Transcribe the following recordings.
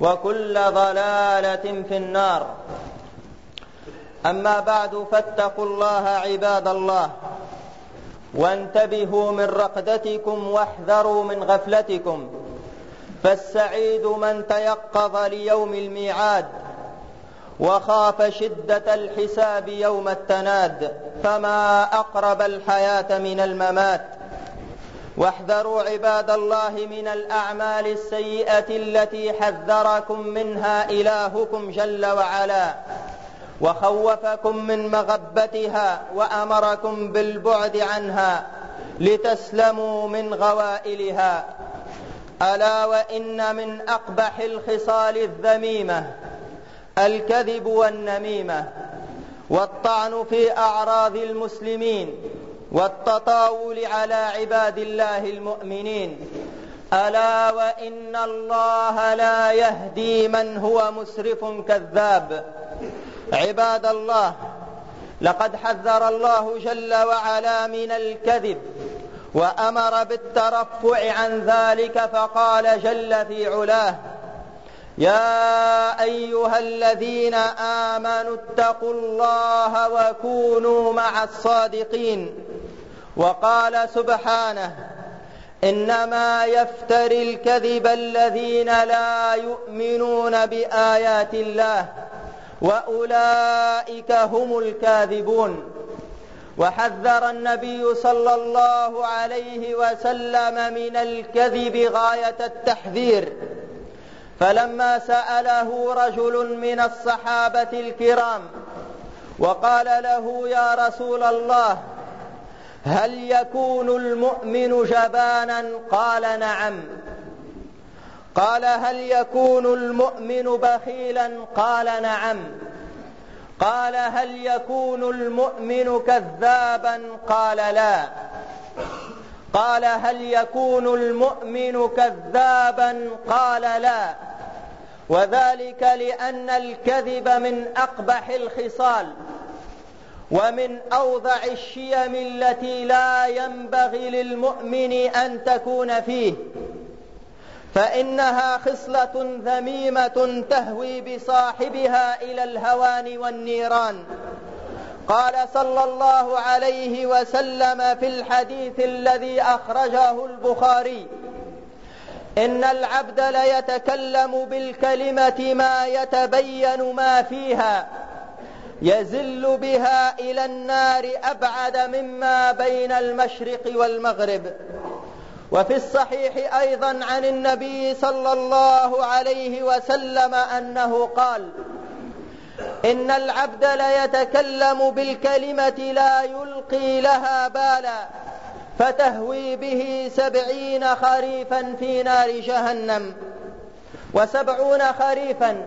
وكل ضلالة في النار. أما بعد فاتقوا الله عباد الله وانتبهوا من رقدتكم واحذروا من غفلتكم. فالسعيد من تيقظ ليوم الميعاد وخاف شدة الحساب يوم التناد فما أقرب الحياة من الممات. واحذروا عباد الله من الأعمال السيئة التي حذركم منها إلهكم جل وعلا وخوفكم من مغبتها وأمركم بالبعد عنها لتسلموا من غوائلها. ألا وإن من أقبح الخصال الذميمة الكذب والنميمة والطعن في أعراض المسلمين والتطاول على عباد الله المؤمنين. ألا وإن الله لا يهدي من هو مسرف كذاب. عباد الله لقد حذر الله جل وعلا من الكذب وأمر بالترفع عن ذلك فقال جل في علاه يا أيها الذين آمنوا اتقوا الله وكونوا مع الصادقين. وقال سبحانه إنما يفتري الكذب الذين لا يؤمنون بآيات الله وأولئك هم الكاذبون وحذر النبي صلى الله عليه وسلم من الكذب غاية التحذير فلما سأله رجل من الصحابة الكرام وقال له يا رسول الله هل يكون المؤمن جبانا قال نعم. قال هل يكون المؤمن بخيلا قال نعم. قال هل يكون المؤمن كذابا قال لا. قال هل يكون المؤمن كذابا قال لا. وذلك لأن الكذب من أقبح الخصال. ومن أوضع الشيم التي لا ينبغي للمؤمن أن تكون فيه فإنها خصلة ذميمة تهوي بصاحبها إلى الهوان والنيران. قال صلى الله عليه وسلم في الحديث الذي أخرجه البخاري إن العبد ليتكلم بالكلمة ما يتبين ما فيها يزل بها إلى النار أبعد مما بين المشرق والمغرب. وفي الصحيح أيضا عن النبي صلى الله عليه وسلم أنه قال إن العبد ليتكلم بالكلمة لا يلقي لها بالا فتهوي به سبعين خريفا في نار جهنم وسبعون خريفا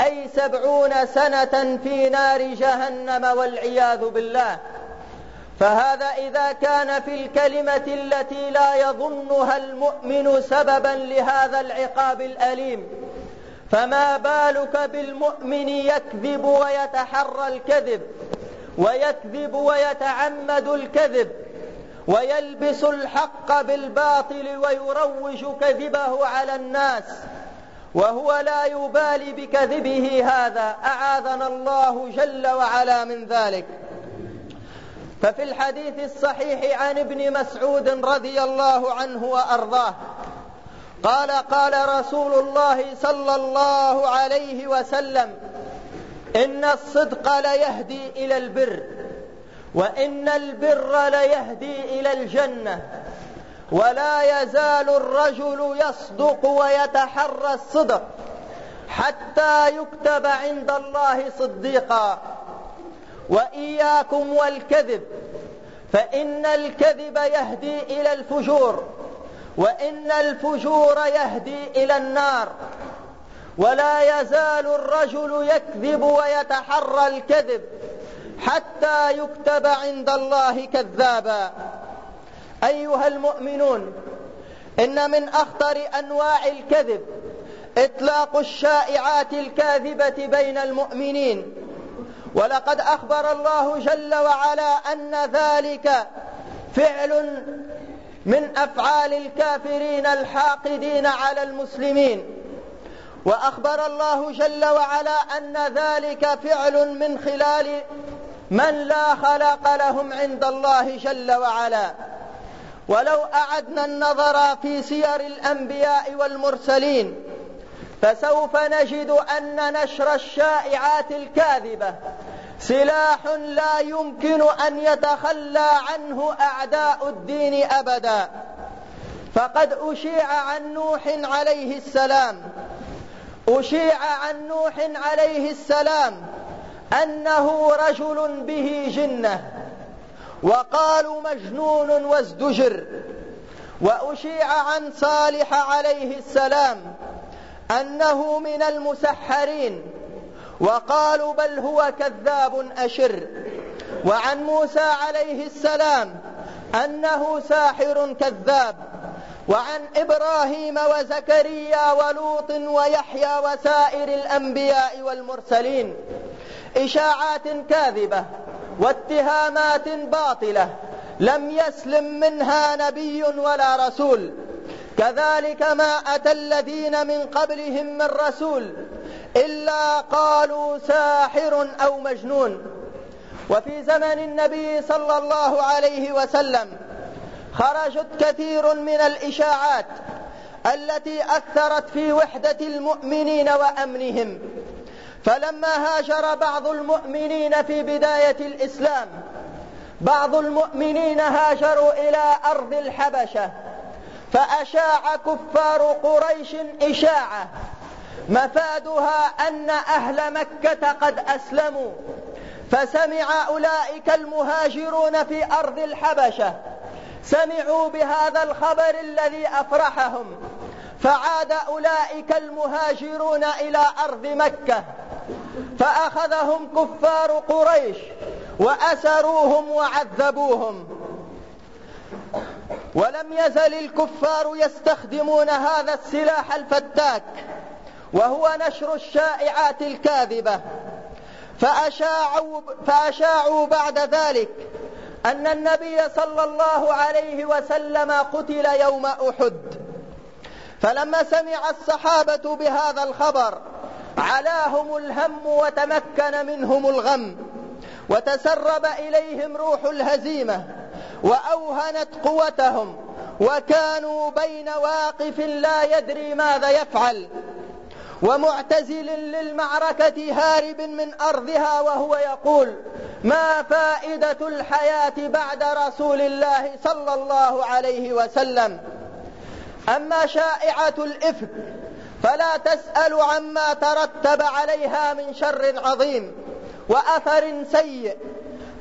أي سبعون سنة في نار جهنم والعياذ بالله. فهذا إذا كان في الكلمة التي لا يظنها المؤمن سببا لهذا العقاب الأليم. فما بالك بالمؤمن يكذب ويتحرى الكذب ويكذب ويتعمد الكذب ويلبس الحق بالباطل ويروج كذبه على الناس. وهو لا يبالي بكذبه هذا. أعاذنا الله جل وعلا من ذلك. ففي الحديث الصحيح عن ابن مسعود رضي الله عنه وأرضاه قال قال رسول الله صلى الله عليه وسلم إن الصدق ليهدي إلى البر وإن البر ليهدي إلى الجنة. ولا يزال الرجل يصدق ويتحرى الصدق حتى يكتب عند الله صديقا. وإياكم والكذب فإن الكذب يهدي إلى الفجور وإن الفجور يهدي إلى النار. ولا يزال الرجل يكذب ويتحرى الكذب حتى يكتب عند الله كذابا. أيها المؤمنون إن من أخطر أنواع الكذب إطلاق الشائعات الكاذبة بين المؤمنين. ولقد أخبر الله جل وعلا أن ذلك فعل من أفعال الكافرين الحاقدين على المسلمين. وأخبر الله جل وعلا أن ذلك فعل من خلال من لا خلق لهم عند الله جل وعلا. ولو أعدنا النظر في سير الأنبياء والمرسلين فسوف نجد أن نشر الشائعات الكاذبة سلاح لا يمكن أن يتخلى عنه أعداء الدين أبدا. فقد أشيع عن نوح عليه السلام أشيع عن نوح عليه السلام أنه رجل به جنة. وقالوا مجنون وازدجر وأشيع عن صالح عليه السلام أنه من المسحرين وقالوا بل هو كذاب أشر وعن موسى عليه السلام أنه ساحر كذاب وعن إبراهيم وزكريا ولوط ويحيى وسائر الأنبياء والمرسلين إشاعات كاذبة واتهامات باطلة. لم يسلم منها نبي ولا رسول. كذلك ما أتى الذين من قبلهم من رسول. إلا قالوا ساحر أو مجنون. وفي زمن النبي صلى الله عليه وسلم خرجت كثير من الإشاعات التي أثرت في وحدة المؤمنين وأمنهم. فلما هاجر بعض المؤمنين في بداية الإسلام بعض المؤمنين هاجروا إلى أرض الحبشة فأشاع كفار قريش إشاعة مفادها أن أهل مكة قد أسلموا فسمع أولئك المهاجرون في أرض الحبشة سمعوا بهذا الخبر الذي أفرحهم فعاد أولئك المهاجرون إلى أرض مكة. فأخذهم كفار قريش وأسروهم وعذبوهم. ولم يزل الكفار يستخدمون هذا السلاح الفتاك وهو نشر الشائعات الكاذبة. فأشاعوا, فأشاعوا بعد ذلك أن النبي صلى الله عليه وسلم قتل يوم أحد. فلما سمع الصحابة بهذا الخبر علاهم الهم وتمكن منهم الغم وتسرب إليهم روح الهزيمة وأوهنت قوتهم وكانوا بين واقف لا يدري ماذا يفعل ومعتزل للمعركة هارب من أرضها وهو يقول ما فائدة الحياة بعد رسول الله صلى الله عليه وسلم؟ أما شائعة الإفك فلا تسأل عما ترتب عليها من شر عظيم وأثر سيء.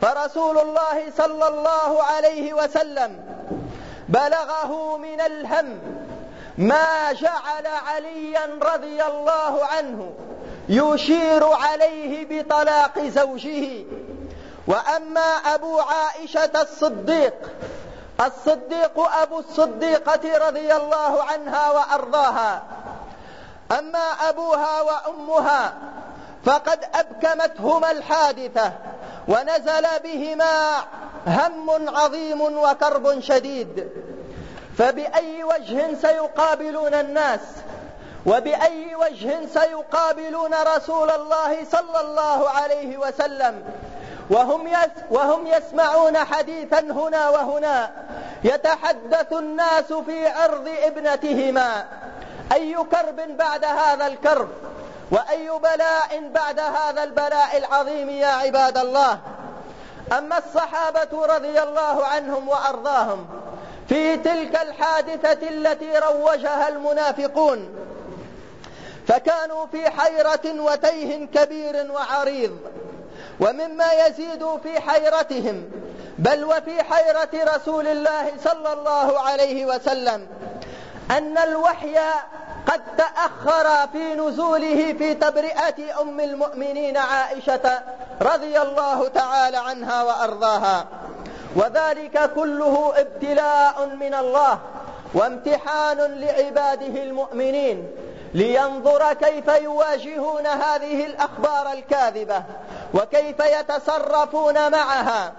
فرسول الله صلى الله عليه وسلم بلغه من الهم ما جعل عليا رضي الله عنه يشير عليه بطلاق زوجه. وأما أبو عائشة الصديق الصديق أبو الصديقة رضي الله عنها وأرضاها أما أبوها وأمها فقد أبكمتهما الحادثة ونزل بهما هم عظيم وكرب شديد. فبأي وجه سيقابلون الناس؟ وبأي وجه سيقابلون رسول الله صلى الله عليه وسلم؟ وهم, يس وهم يسمعون حديثا هنا وهنا. يتحدث الناس في عرض ابنتهما. أي كرب بعد هذا الكرب؟ وأي بلاء بعد هذا البلاء العظيم يا عباد الله؟ أما الصحابة رضي الله عنهم وأرضاهم في تلك الحادثة التي روجها المنافقون فكانوا في حيرة وتيه كبير وعريض ومما يزيد في حيرتهم بل وفي حيرة رسول الله صلى الله عليه وسلم أن الوحي قد تأخر في نزوله في تبرئة أم المؤمنين عائشة رضي الله تعالى عنها وأرضاها. وذلك كله ابتلاء من الله وامتحان لعباده المؤمنين لينظر كيف يواجهون هذه الأخبار الكاذبة وكيف يتصرفون معها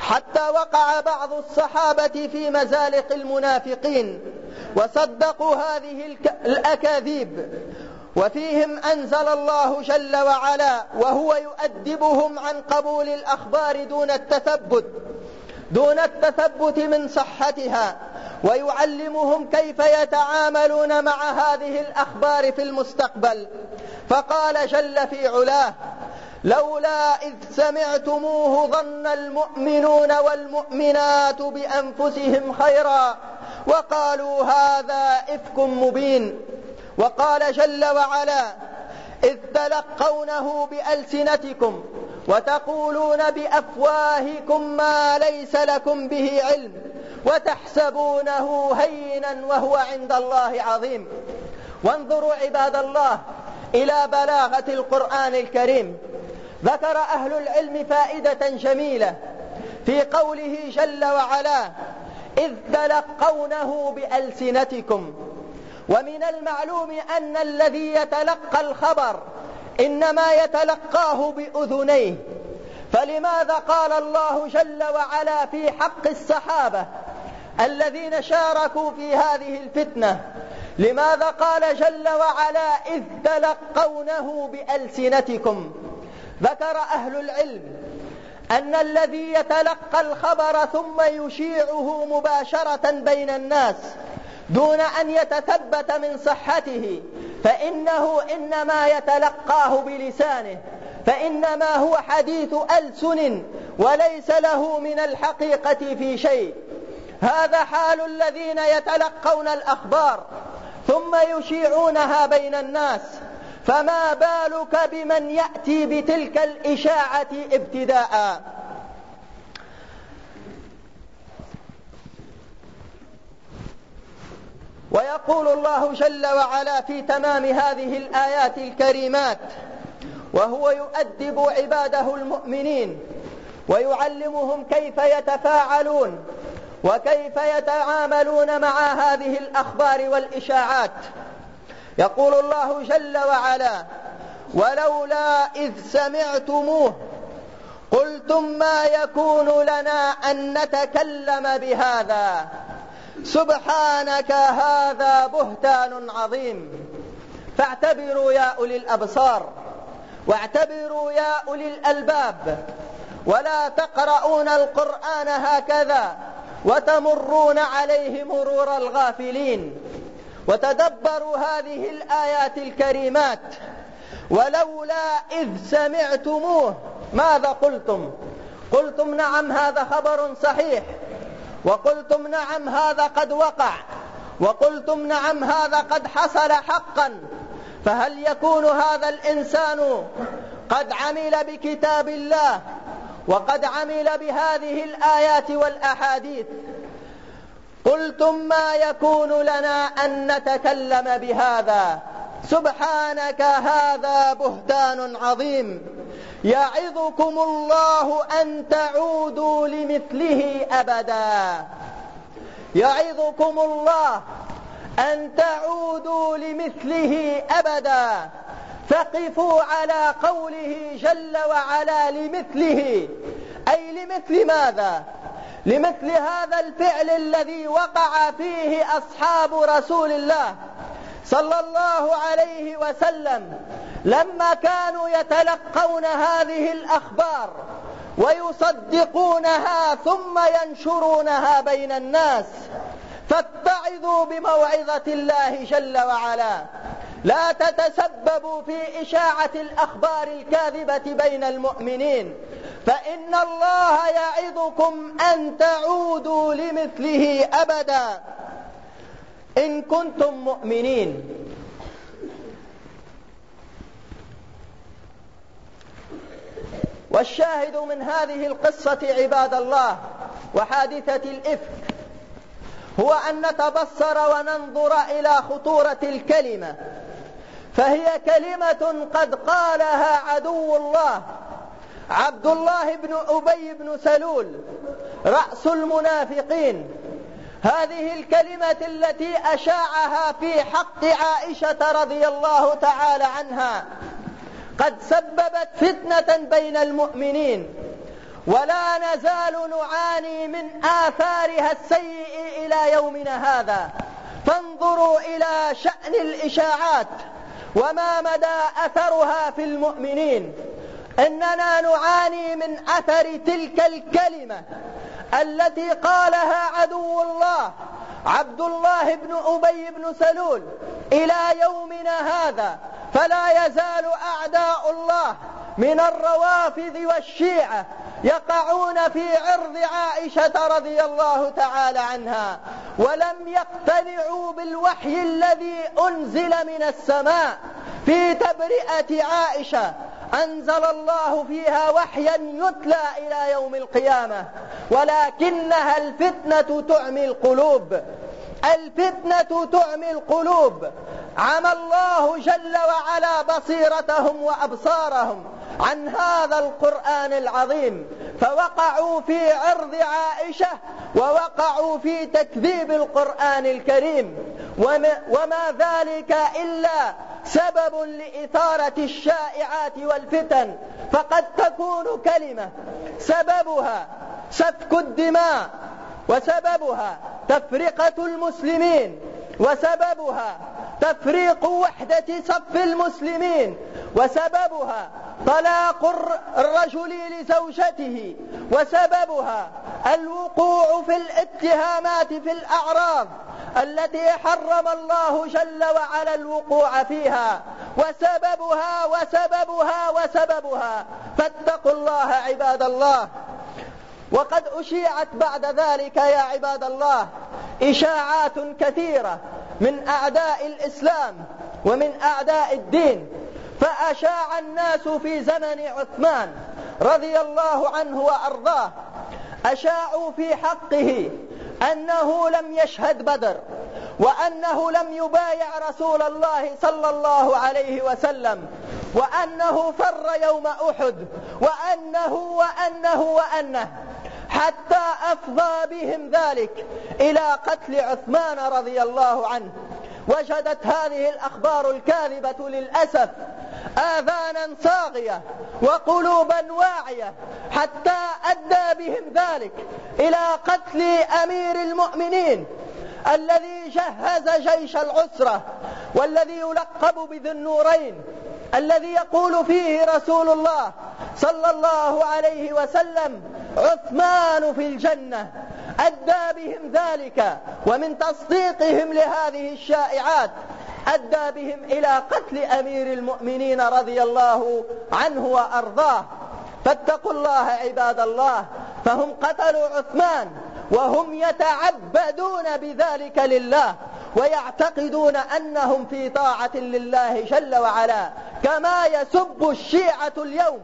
حتى وقع بعض الصحابة في مزالق المنافقين وصدقوا هذه الأكاذيب. وفيهم أنزل الله جل وعلا وهو يؤدبهم عن قبول الأخبار دون التثبت دون التثبت من صحتها ويعلمهم كيف يتعاملون مع هذه الأخبار في المستقبل. فقال جل في علاه لولا إذ سمعتموه ظن المؤمنون والمؤمنات بأنفسهم خيرا وقالوا هذا إفك مبين وقال جل وعلا إذ تلقونه بألسنتكم وتقولون بأفواهكم ما ليس لكم به علم وتحسبونه هينا وهو عند الله عظيم وانظروا عباد الله إلى بلاغة القرآن الكريم ذكر أهل العلم فائدة جميلة في قوله جل وعلا إذ تلقونه بألسنتكم. ومن المعلوم أن الذي يتلقى الخبر إنما يتلقاه بأذنيه. فلماذا قال الله جل وعلا في حق الصحابة الذين شاركوا في هذه الفتنة لماذا قال جل وعلا إذ تلقونه بألسنتكم؟ ذكر أهل العلم أن الذي يتلقى الخبر ثم يشيعه مباشرة بين الناس دون أن يتثبت من صحته فإنه إنما يتلقاه بلسانه فإنما هو حديث ألسن وليس له من الحقيقة في شيء. هذا حال الذين يتلقون الأخبار ثم يشيعونها بين الناس. فما بالك بمن يأتي بتلك الإشاعة ابتداء؟ ويقول الله جل وعلا في تمام هذه الآيات الكريمات وهو يؤدب عباده المؤمنين ويعلمهم كيف يتفاعلون وكيف يتعاملون مع هذه الأخبار والإشاعات. يقول الله جل وعلا ولولا إذ سمعتموه قلتم ما يكون لنا أن نتكلم بهذا. سبحانك هذا بهتان عظيم. فاعتبروا يا أولي الأبصار واعتبروا يا أولي الألباب ولا تقرؤون القرآن هكذا وتمرون عليه مرور الغافلين. وتدبروا هذه الآيات الكريمات ولولا إذ سمعتموه ماذا قلتم؟ قلتم نعم هذا خبر صحيح وقلتم نعم هذا قد وقع وقلتم نعم هذا قد حصل حقا فهل يكون هذا الإنسان قد عمل بكتاب الله وقد عمل بهذه الآيات والأحاديث؟ قلتم ما يكون لنا أن نتكلم بهذا. سبحانك هذا بهتان عظيم. يعظكم الله أن تعودوا لمثله أبدا. يعظكم الله أن تعودوا لمثله أبدا. فقفوا على قوله جل وعلا لمثله. أي لمثل ماذا؟ لمثل هذا الفعل الذي وقع فيه أصحاب رسول الله صلى الله عليه وسلم لما كانوا يتلقون هذه الأخبار ويصدقونها ثم ينشرونها بين الناس فاتعظوا بموعظة الله جل وعلا. لا تتسببوا في إشاعة الأخبار الكاذبة بين المؤمنين. فإن الله يعظكم أن تعودوا لمثله أبدا. إن كنتم مؤمنين. والشاهد من هذه القصة عباد الله وحادثة الإفك هو أن نتبصر وننظر إلى خطورة الكلمة. فهي كلمة قد قالها عدو الله. عبد الله بن أبي بن سلول رأس المنافقين. هذه الكلمة التي أشاعها في حق عائشة رضي الله تعالى عنها. قد سببت فتنة بين المؤمنين ولا نزال نعاني من آثارها السيء إلى يومنا هذا. فانظروا إلى شأن الإشاعات وما مدى أثرها في المؤمنين. إننا نعاني من أثر تلك الكلمة التي قالها عدو الله عبد الله بن أبي بن سلول. إلى يومنا هذا فلا يزال أعداء الله من الروافض والشيعة يقعون في عرض عائشة رضي الله تعالى عنها ولم يقتنعوا بالوحي الذي أنزل من السماء في تبرئة عائشة. أنزل الله فيها وحيا يتلى إلى يوم القيامة. ولكنها الفتنة تعمي القلوب. الفتنة تعمي القلوب. عمى الله جل وعلا بصيرتهم وأبصارهم عن هذا القرآن العظيم. فوقعوا في عرض عائشة ووقعوا في تكذيب القرآن الكريم. وما, ذلك إلا سبب لإثارة الشائعات والفتن فقد تكون كلمة سببها سفك الدماء وسببها تفرقة المسلمين وسببها تفريق وحدة صف المسلمين وسببها طلاق الرجل لزوجته وسببها الوقوع في الاتهامات في الأعراض. التي حرم الله جل وعلا الوقوع فيها وسببها وسببها وسببها. فاتقوا الله عباد الله. وقد أشيعت بعد ذلك يا عباد الله إشاعات كثيرة من أعداء الإسلام ومن أعداء الدين. فأشاع الناس في زمن عثمان رضي الله عنه وأرضاه. أشاعوا في حقه. أنه لم يشهد بدر وأنه لم يبايع رسول الله صلى الله عليه وسلم وأنه فر يوم أحد وأنه وأنه وأنه حتى أفضى بهم ذلك إلى قتل عثمان رضي الله عنه. وجدت هذه الأخبار الكاذبة للأسف آذانا صاغية وقلوبا واعية حتى أدى بهم ذلك إلى قتل أمير المؤمنين الذي جهز جيش العسرة والذي يلقب بذي النورين الذي يقول فيه رسول الله صلى الله عليه وسلم عثمان في الجنة أدى بهم ذلك ومن تصديقهم لهذه الشائعات أدى بهم إلى قتل أمير المؤمنين رضي الله عنه وأرضاه. فاتقوا الله عباد الله فهم قتلوا عثمان وهم يتعبدون بذلك لله ويعتقدون أنهم في طاعة لله جل وعلا كما يسب الشيعة اليوم.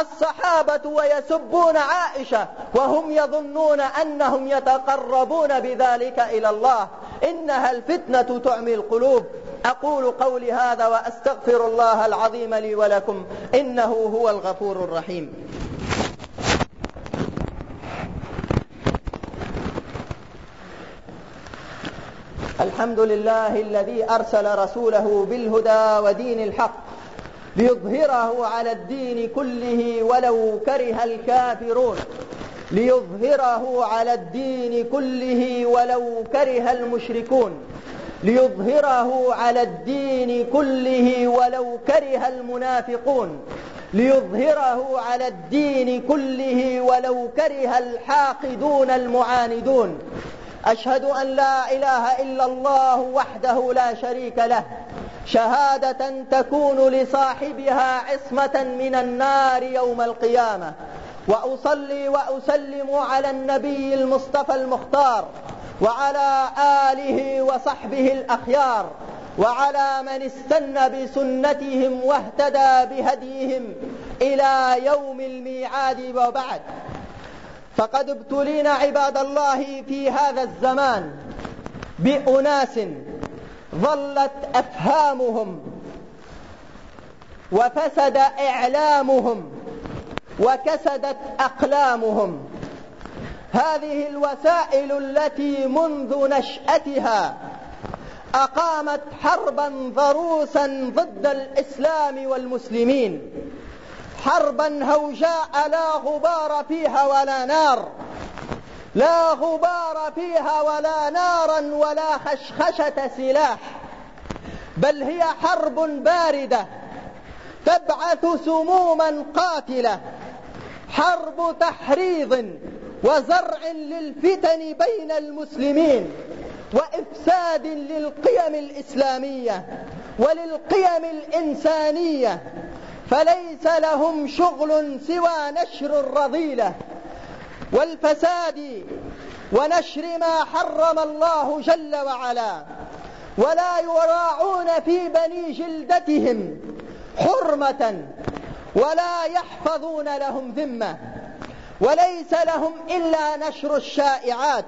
الصحابة ويسبون عائشة وهم يظنون أنهم يتقربون بذلك إلى الله. إنها الفتنة تعمي القلوب. أقول قولي هذا وأستغفر الله العظيم لي ولكم. إنه هو الغفور الرحيم. الحمد لله الذي أرسل رسوله بالهدى ودين الحق. ليظهره على الدين كله ولو كره الكافرون. ليظهره على الدين كله ولو كره المشركون. ليظهره على الدين كله ولو كره المنافقون. ليظهره على الدين كله ولو كره الحاقدون المعاندون. أشهد أن لا إله إلا الله وحده لا شريك له. شهادة تكون لصاحبها عصمة من النار يوم القيامة. وأصلي وأسلم على النبي المصطفى المختار وعلى آله وصحبه الأخيار وعلى من استنى بسنتهم واهتدى بهديهم إلى يوم الميعاد وبعد. فقد ابتلينا عباد الله في هذا الزمان بأناس ظلت أفهامهم وفسد إعلامهم وكسدت أقلامهم. هذه الوسائل التي منذ نشأتها أقامت حربا ضروسا ضد الإسلام والمسلمين حربا هوجاء لا غبار فيها ولا نار. لا غبار فيها ولا نارا ولا خشخشة سلاح بل هي حرب باردة تبعث سموما قاتلة حرب تحريض وزرع للفتن بين المسلمين وإفساد للقيم الإسلامية وللقيم الإنسانية فليس لهم شغل سوى نشر الرذيلة. والفساد ونشر ما حرم الله جل وعلا ولا يراعون في بني جلدتهم حرمة ولا يحفظون لهم ذمة وليس لهم إلا نشر الشائعات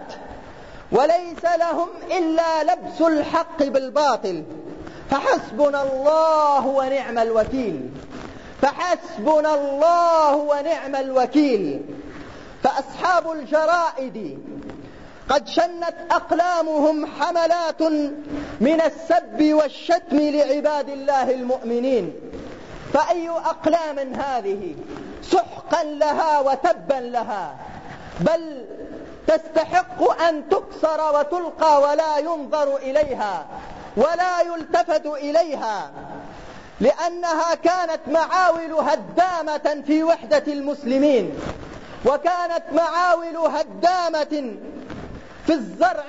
وليس لهم إلا لبس الحق بالباطل فحسبنا الله ونعم الوكيل فحسبنا الله ونعم الوكيل فأصحاب الجرائد قد شنت أقلامهم حملات من السب والشتم لعباد الله المؤمنين. فأي أقلام هذه؟ سحقا لها وتبا لها. بل تستحق أن تكسر وتلقى ولا ينظر إليها ولا يلتفت إليها لأنها كانت معاول هدامة في وحدة المسلمين. وكانت معاول هدامة في الزرع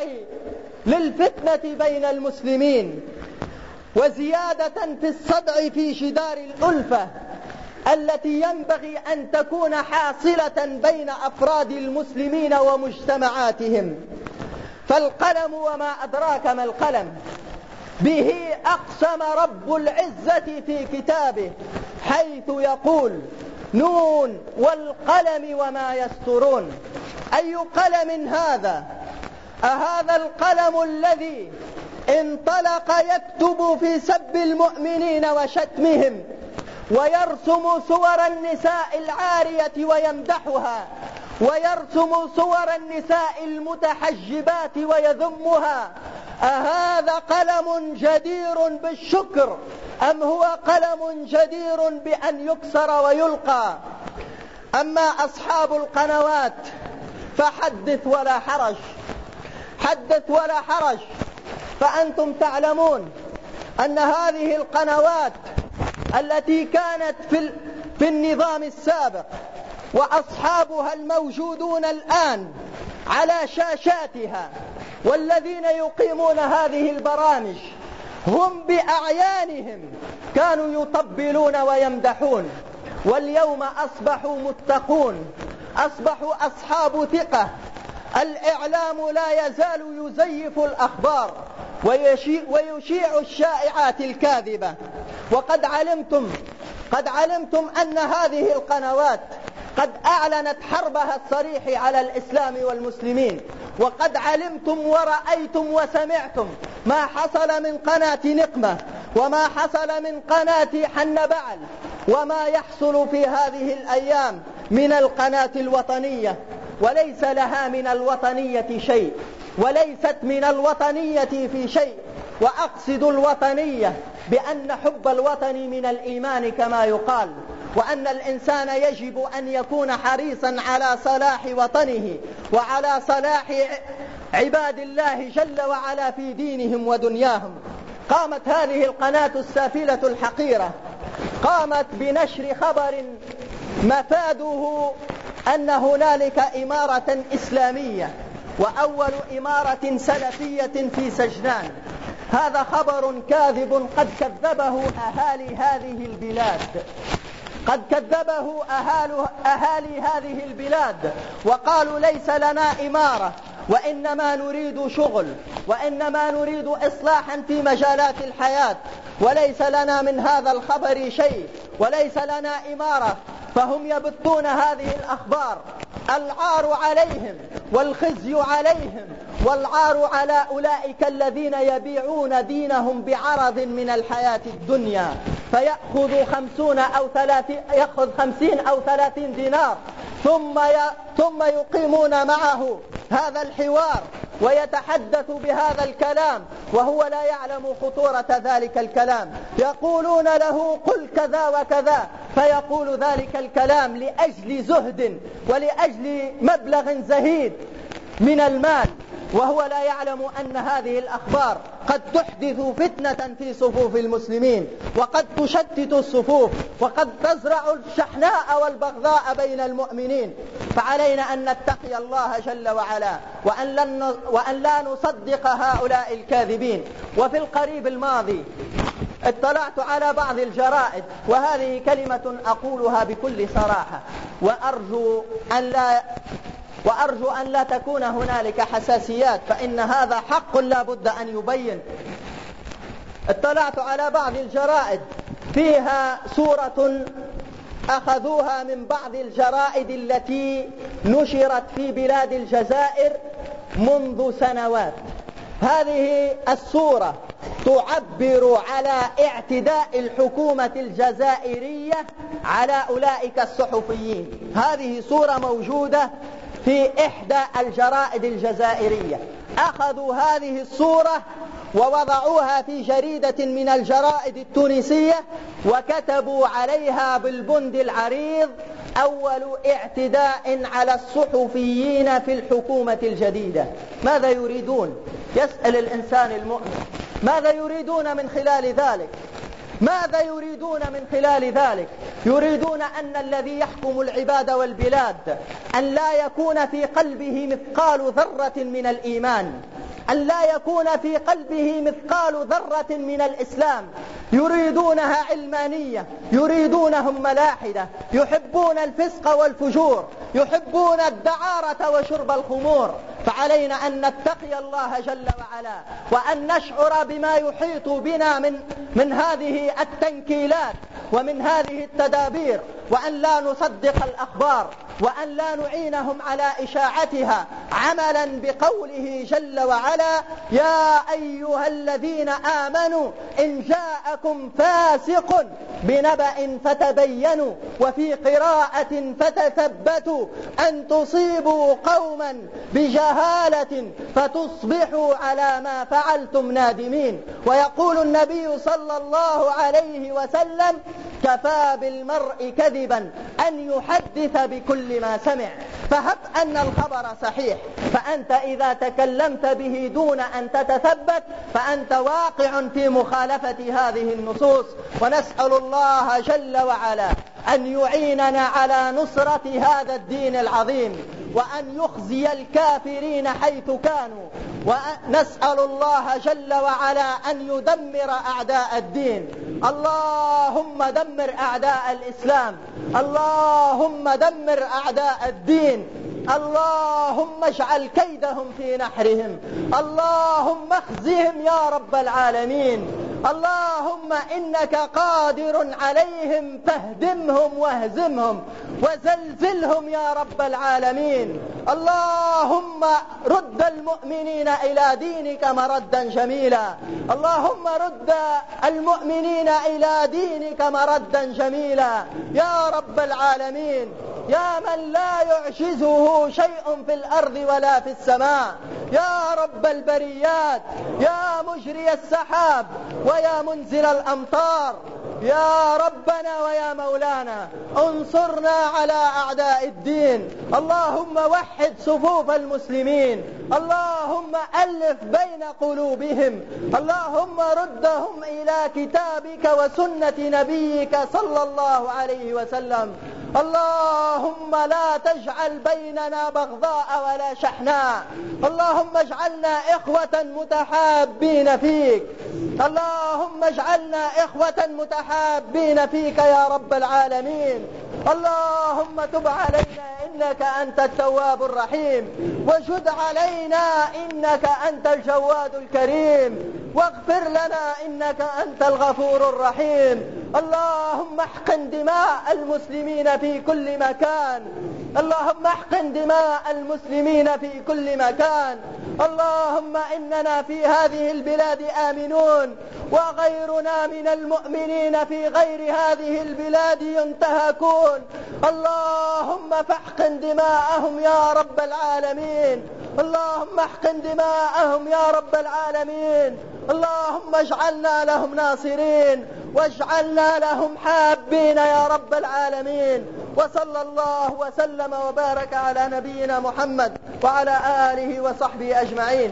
للفتنة بين المسلمين وزيادة في الصدع في جدار الألفة التي ينبغي أن تكون حاصلة بين أفراد المسلمين ومجتمعاتهم. فالقلم وما أدراك ما القلم به أقسم رب العزة في كتابه حيث يقول نون والقلم وما يسترون. أي قلم هذا؟ أهذا القلم الذي انطلق يكتب في سب المؤمنين وشتمهم ويرسم صور النساء العارية ويمدحها ويرسم صور النساء المتحجبات ويذمها أهذا قلم جدير بالشكر أم هو قلم جدير بأن يكسر ويلقى؟ أما أصحاب القنوات فحدث ولا حرج حدث ولا حرج فأنتم تعلمون أن هذه القنوات التي كانت في, في النظام السابق وأصحابها الموجودون الآن على شاشاتها. والذين يقيمون هذه البرامج هم بأعيانهم. كانوا يطبلون ويمدحون. واليوم أصبحوا متقون. أصبحوا أصحاب ثقة. الإعلام لا يزال يزيف الأخبار. ويشيع الشائعات الكاذبة. وقد علمتم قد علمتم أن هذه القنوات قد أعلنت حربها الصريح على الإسلام والمسلمين وقد علمتم ورأيتم وسمعتم ما حصل من قناة نقمة وما حصل من قناة حن بعل وما يحصل في هذه الأيام من القناة الوطنية وليس لها من الوطنية شيء وليست من الوطنية في شيء وأقصد الوطنية بأن حب الوطن من الإيمان كما يقال. وأن الإنسان يجب أن يكون حريصا على صلاح وطنه وعلى صلاح عباد الله جل وعلا في دينهم ودنياهم. قامت هذه القناة السافلة الحقيرة. قامت بنشر خبر مفاده أن هنالك إمارة إسلامية وأول إمارة سلفية في سجنان. هذا خبر كاذب قد كذبه أهالي هذه البلاد. قد كذبه أهالي هذه البلاد وقالوا ليس لنا إمارة وإنما نريد شغل وإنما نريد إصلاحا في مجالات الحياة وليس لنا من هذا الخبر شيء وليس لنا إمارة فهم يبثون هذه الأخبار. العار عليهم والخزي عليهم والعار على أولئك الذين يبيعون دينهم بعرض من الحياة الدنيا. فيأخذ خمسون أو ثلاثين يأخذ خمسين أو ثلاثين دينار. ثم ثم يقيمون معه هذا الحوار ويتحدث بهذا الكلام وهو لا يعلم خطورة ذلك الكلام. يقولون له قل كذا وكذا. فيقول ذلك الكلام لأجل زهد ولأجل مبلغ زهيد من المال وهو لا يعلم أن هذه الأخبار قد تحدث فتنة في صفوف المسلمين وقد تشتت الصفوف وقد تزرع الشحناء والبغضاء بين المؤمنين. فعلينا أن نتقي الله جل وعلا وأن, لن وأن لا نصدق هؤلاء الكاذبين. وفي القريب الماضي اطلعت على بعض الجرائد وهذه كلمة أقولها بكل صراحة. وأرجو أن لا وأرجو أن لا تكون هنالك حساسيات فإن هذا حق لا بد أن يبين. اطلعت على بعض الجرائد فيها صورة أخذوها من بعض الجرائد التي نشرت في بلاد الجزائر منذ سنوات. هذه الصورة تعبر على اعتداء الحكومة الجزائرية على أولئك الصحفيين. هذه صورة موجودة في إحدى الجرائد الجزائرية. أخذوا هذه الصورة ووضعوها في جريدة من الجرائد التونسية وكتبوا عليها بالبند العريض أول اعتداء على الصحفيين في الحكومة الجديدة. ماذا يريدون؟ يسأل الإنسان المؤمن. ماذا يريدون من خلال ذلك؟ ماذا يريدون من خلال ذلك؟ يريدون أن الذي يحكم العباد والبلاد أن لا يكون في قلبه مثقال ذرة من الإيمان. أن لا يكون في قلبه مثقال ذرة من الإسلام. يريدونها علمانية يريدونهم ملاحدة يحبون الفسق والفجور يحبون الدعارة وشرب الخمور. فعلينا أن نتقي الله جل وعلا وأن نشعر بما يحيط بنا من, من هذه التنكيلات ومن هذه التدابير وأن لا نصدق الأخبار. وأن لا نعينهم على إشاعتها عملا بقوله جل وعلا يا أيها الذين آمنوا إن جاءكم فاسق بنبأ فتبينوا وفي قراءة فتثبتوا أن تصيبوا قوما بجهالة فتصبحوا على ما فعلتم نادمين. ويقول النبي صلى الله عليه وسلم كفى بالمرء كذبا أن يحدث بكل ما سمع. فهب أن الخبر صحيح. فأنت إذا تكلمت به دون أن تتثبت فأنت واقع في مخالفة هذه النصوص. ونسأل الله جل وعلا أن يعيننا على نصرة هذا الدين العظيم وأن يخزي الكافرين حيث كانوا. ونسأل الله جل وعلا أن يدمر أعداء الدين. اللهم دمر أعداء الإسلام. اللهم دمر أعداء الدين. اللهم اجعل كيدهم في نحرهم. اللهم اخزهم يا رب العالمين. اللهم إنك قادر عليهم فاهدمهم واهزمهم وزلزلهم يا رب العالمين. اللهم رد المؤمنين إلى دينك مردا جميلا. اللهم رد المؤمنين إلى دينك مردا جميلا. يا رب العالمين. يا من لا يعجزه شيء في الأرض ولا في السماء يا رب البريات يا مجري السحاب ويا منزل الأمطار يا ربنا ويا مولانا انصرنا على أعداء الدين. اللهم وحد صفوف المسلمين اللهم ألف بين قلوبهم اللهم ردهم إلى كتابك وسنة نبيك صلى الله عليه وسلم. اللهم لا تجعل بيننا بغضاء ولا شحناء. اللهم اجعلنا إخوة متحابين فيك. اللهم اجعلنا إخوة متحابين فيك يا رب العالمين. اللهم تب علينا إنك أنت التواب الرحيم وجد علينا إنك أنت الجواد الكريم واغفر لنا إنك أنت الغفور الرحيم. اللهم احقن دماء المسلمين في كل مكان اللهم احقن دماء المسلمين في كل مكان. اللهم إننا في هذه البلاد آمنون وغيرنا من المؤمنين في غير هذه البلاد ينتهكون. اللهم فاحقن دماءهم يا رب العالمين. اللهم احقن دماءهم يا رب العالمين. اللهم اجعلنا لهم ناصرين واجعلنا لهم حابين يا رب العالمين. وصلى الله وسلم وبارك على نبينا محمد وعلى آله وصحبه أجمعين.